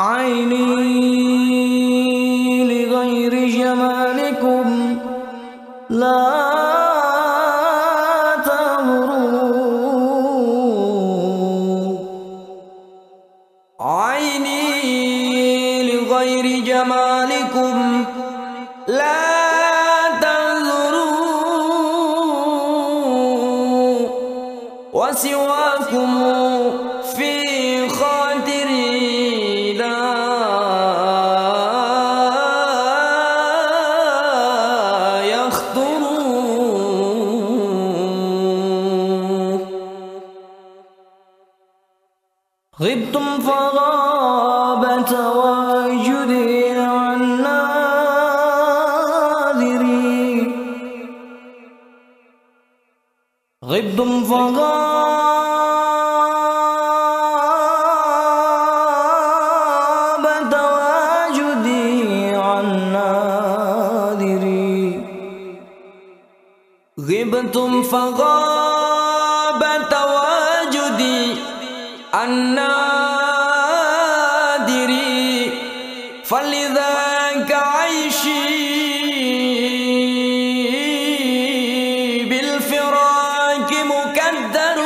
عيني لغير جمالكم لا تغروا عيني لغير جمالكم لا تغروا وسواكم في غبتم فغاب تواجدي عن ناذري. غبتم فغاب تواجدي عن ناذري. غبتم فغاب تواجدي عن نادري فلذاك عيشي بالفراق مكدر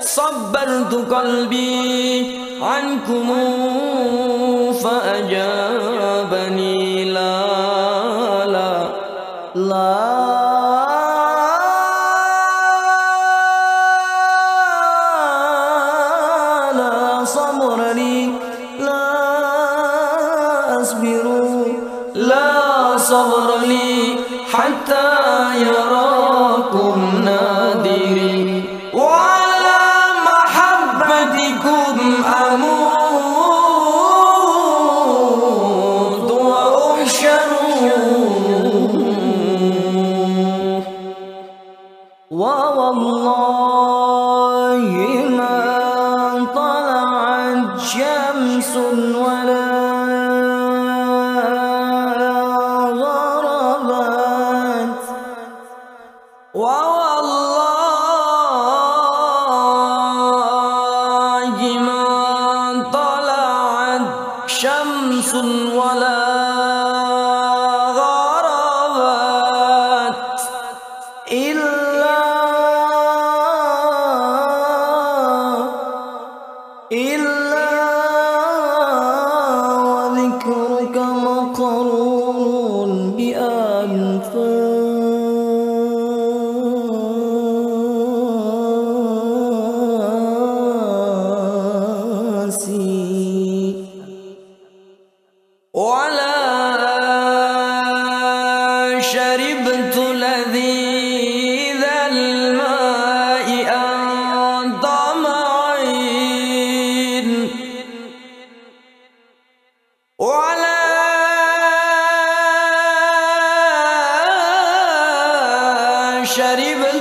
صبرت قلبي عنكم فأجابني لا لا لا صبر لي لا أصبر لا صبر لي حتى يراكم نادري. وعلى محبتكم أموت وأحشر. ووالله شمس ولا غربت. ووالله ما طلعت شمس ولا غربت إلا إلا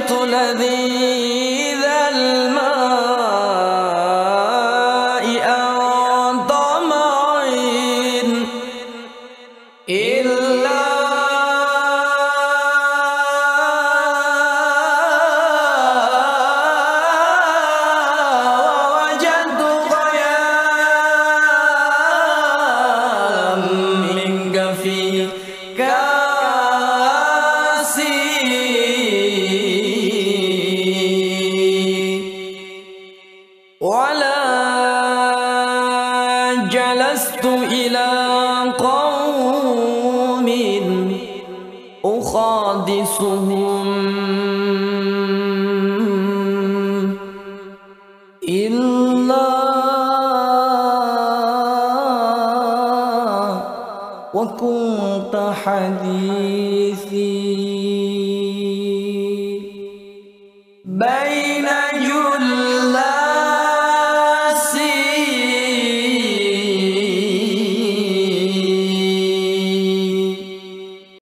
شربت لذيذ جلست إلى قوم أخادسهم إلا وكنت حديثي بين